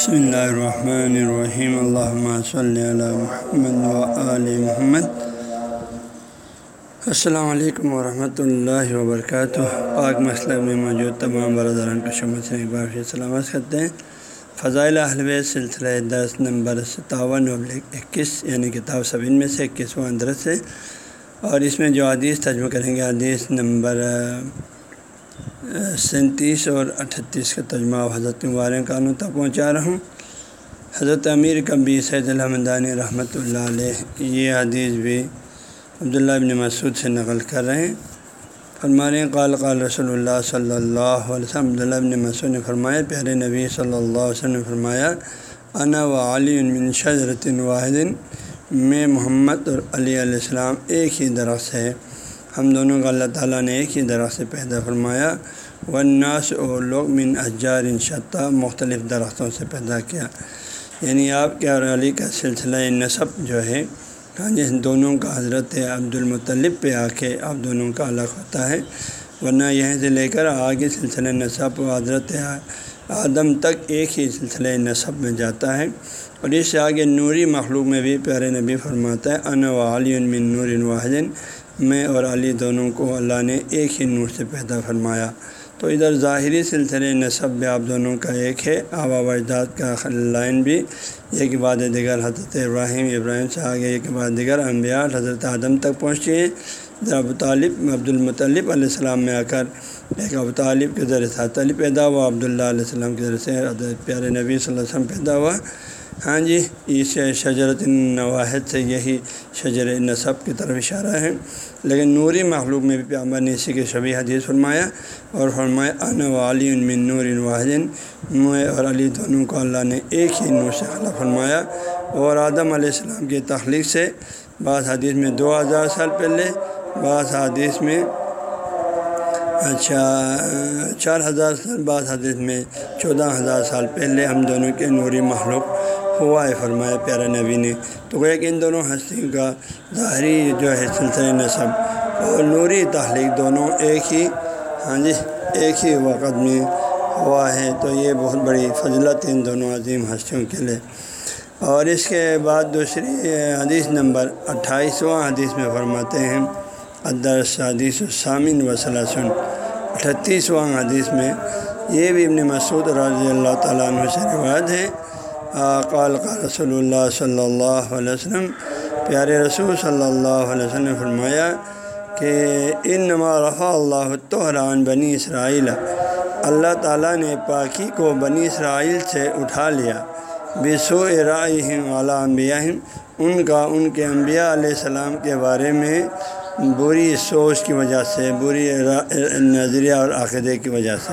بسم اللہ الرحمن الرحیم اللہ صلی اللہ محمد و محمد السلام علیکم ورحمۃ اللہ وبرکاتہ پاک مسئلہ میں موجود تمام برادران کو شمت سے ایک بار پھر سلامت کرتے ہیں۔ فضائل اہلو سلسلہ دس نمبر ستاون اکیس یعنی کتاب سبین میں سے اکیسواں درس ہے۔ اور اس میں جو حدیث تجمہ کریں گے، حدیث نمبر سینتیس اور اٹھتیس کا ترجمہ حضرت مبارک قانون تک پہنچا رہا ہوں۔ حضرت امیر کبی سید الحمدانی رحمۃ اللہ علیہ، یہ حدیث بھی عبداللہ ابن مسعود سے نقل کر رہے ہیں۔ فرمانے قال قال رسول اللہ صلی اللہ علیہ وسلم، عبداللہ ابن مسعود نے فرمایا، پیارے نبی صلی اللہ علیہ وسلم نے فرمایا، انا و علی من شجرت واحد، میں محمد اور علی علیہ السلام ایک ہی درخت ہے۔ ہم دونوں کا اللہ تعالیٰ نے ایک ہی درخت سے پیدا فرمایا۔ ورناس اور لوگ من اجار شطح مختلف درختوں سے پیدا کیا۔ یعنی آپ کے اور علی کا سلسلہ نصب جو ہے ہاں جی دونوں کا حضرت عبد المطلب پہ آ کے آپ دونوں کا الگ ہوتا ہے۔ ورنہ یہیں سے لے کر آگے سلسلہ نصب و حضرت آدم تک ایک ہی سلسلہ نصب میں جاتا ہے۔ اور اس سے آگے نوری مخلوق میں بھی پیارے نبی فرماتا ہے ان و علی من نور واحد۔ میں اور علی دونوں کو اللہ نے ایک ہی نور سے پیدا فرمایا۔ تو ادھر ظاہری سلسلے نصب بھی آپ دونوں کا ایک ہے۔ آبا و اجداد کا لائن بھی۔ ایک بعد دیگر حضرت ابراہیم ابراہیم سے آگے ایک بعد دیگر انبیاء حضرت آدم تک پہنچی ہیں۔ ابو طالب، عبد المطلب علیہ السلام میں آ کر ایک ابو طالب کے ذریعے سے طالب پیدا ہوا، عبداللہ علیہ السلام کے ذریعے سے حضرت پیارے نبی صلی اللہ علیہ وسلم پیدا ہوا۔ ہاں جی اس شجرت نواحد سے یہی شجر نصب کی طرف اشارہ ہے۔ لیکن نوری مخلوق میں بھی پیامبر نے اسی کے شبی حدیث فرمایا اور فرمایا ان و علی من نور واحد میں اور علی دونوں کو اللہ نے ایک ہی نور سے خلا فرمایا۔ اور آدم علیہ السلام کی تخلیق سے، بعض حدیث میں دو ہزار سال پہلے، بعض حدیث میں اچھا چار ہزار سال، بعض حدیث میں چودہ ہزار سال پہلے ہم دونوں کے نوری مخلوق ہوا ہے، فرمایا پیارا نبی نے۔ تو کہ ان دونوں ہستیوں کا ظاہری جو ہے سلسلہ نصب اور نوری تحلیق دونوں ایک ہی ہاں جی ایک ہی وقت میں ہوا ہے۔ تو یہ بہت بڑی فضلت ان دونوں عظیم ہستیوں کے لیے۔ اور اس کے بعد دوسری حدیث نمبر اٹھائیسواں حدیث میں فرماتے ہیں ادر حدیث السامن و اٹھتیسواں حدیث میں یہ بھی ابن مسعود رضی اللہ تعالیٰ عنہ سے روایت ہے۔ قال قال رسول اللہ صلی اللہ علیہ وسلم، پیارے رسول صلی اللہ علیہ وسلم نے فرمایا کہ ان نما اللہ تحران بنی اسرائیل۔ اللہ تعالیٰ نے پاکی کو بنی اسرائیل سے اٹھا لیا۔ بسو رائم علیہ انبیاء ان کا ان کے انبیاء علیہ السلام کے بارے میں بری سوچ کی وجہ سے، بری نظریہ اور عقیدے کی وجہ سے۔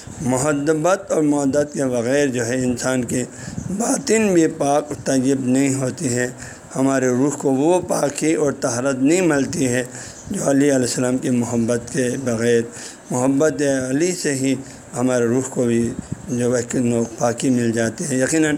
محدبت اور محدت کے بغیر جو ہے انسان کے باطن بھی پاک طیب نہیں ہوتی ہے۔ ہمارے روح کو وہ پاکی اور تحرت نہیں ملتی ہے جو علی علیہ السلام کی محبت کے بغیر۔ محبت علی سے ہی ہمارے روح کو بھی جو ہے پاکی مل جاتی ہے۔ یقیناً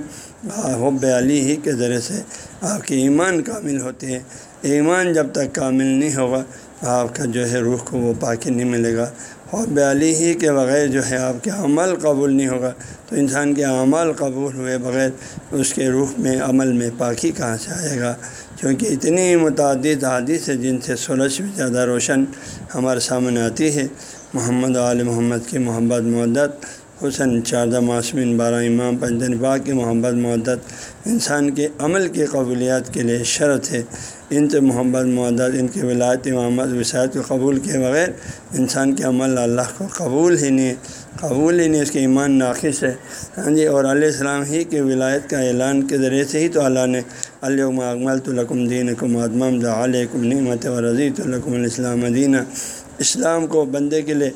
حب علی ہی کے ذریعے سے آپ کے ایمان کامل ہوتے ہیں ایمان جب تک کامل نہیں ہوگا، آپ کا جو ہے روح کو وہ پاکی نہیں ملے گا۔ اور بیالی ہی کے بغیر جو ہے آپ کے عمل قبول نہیں ہوگا۔ تو انسان کے عمل قبول ہوئے بغیر اس کے روح میں عمل میں پاکی کہاں سے آئے گا؟ کیونکہ اتنی متعدد حادث ہے جن سے سورج بھی زیادہ روشن ہمارے سامنے آتی ہے۔ محمد عال محمد کی محبت مدت حسن، چاردہ معصمین بارہ امام، پنجن با کی محبت معدت انسان کے عمل کی قبولیات کے لیے شرط ہے۔ ان سے محبت معدت ان کی ولایت، امامت وسعت کو قبول کے بغیر انسان کے عمل اللہ کو قبول ہی نہیں، قبول ہی نہیں، اس کے ایمان ناقص ہے۔ ہاں جی اور علیہ السلام ہی کے ولایت کا اعلان کے ذریعے سے ہی تو اللہ نے علم اکمل الکم دین کم علیہ نعمت و رضی الکم الاسلام دینہ اسلام کو بندے کے لیے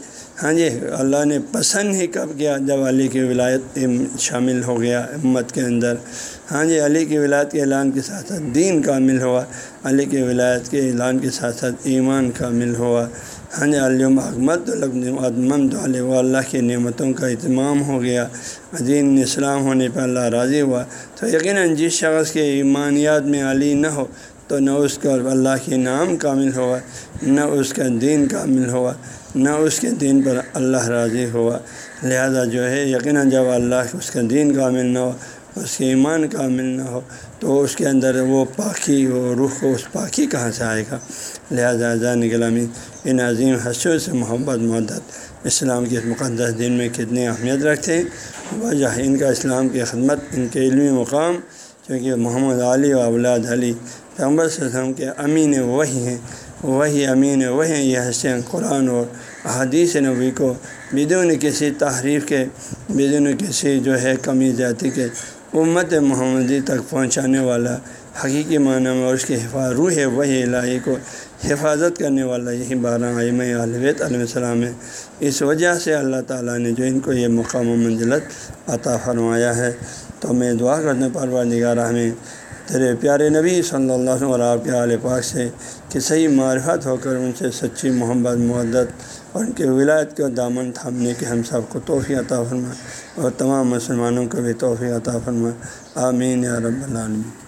ہاں جی اللہ نے پسند ہی کب کیا جب علی کی ولایت شامل ہو گیا امت کے اندر۔ ہاں جی علی کی ولایت کے اعلان کے ساتھ ساتھ دین کامل ہوا۔ علی کی ولایت کے اعلان کے ساتھ ساتھ ایمان کامل ہوا۔ ہاں جی علم احمد ادمن علیہ اللہ کی نعمتوں کا اہتمام ہو گیا دین اسلام ہونے پہ اللہ راضی ہوا۔ تو یقیناً جس شخص کے ایمانیات میں علی نہ ہو، تو نہ اس کا اللہ کے نام کامل ہوا، نہ اس کا دین کامل ہوا، نہ اس کے دین پر اللہ راضی ہوا۔ لہذا جو ہے، یقیناً جب اللہ اس کا دین کامل نہ ہو اس کے ایمان کامل نہ ہو تو اس کے اندر وہ پاکی وہ روح کو اس پاکی کہاں سے آئے گا؟ لہٰذا جان غلامی ان عظیم حسوں سے محبت محدت اسلام کے اس مقدس دین میں کتنی اہمیت رکھتے ہیں؟ وجہ ان کا اسلام کی خدمت، ان کے علمی مقام کیونکہ محمد علی و اولاد علی پیغمبر وسلم کے امین وہی ہیں۔ وہی امین وہی ہیں، یہ حسین قرآن اور حدیث نبی کو بدون کسی تحریف کے، بدون کسی جو ہے کمی جاتی کے امت محمدی تک پہنچانے والا حقیقی معنی میں اس کی حفاظ روح وہی الہی کو حفاظت کرنے والا یہی بارہ عیم علیہ علیہ السلام ہے اس وجہ سے اللہ تعالیٰ نے جو ان کو یہ مقام و منزلت عطا فرمایا ہے، تو میں دعا کرنے پرور نگارہ ہمیں تیرے پیارے نبی صلی اللہ علیہ وسلم اور کے علیہ پاک سے کہ صحیح معرفت ہو کر ان سے سچی محبت محدت اور ان کے ولایت کو دامن تھامنے کے ہم سب کو توفیع عطا فرما اور تمام مسلمانوں کو بھی توفیع عطا فرما آمین یا رب العالمین۔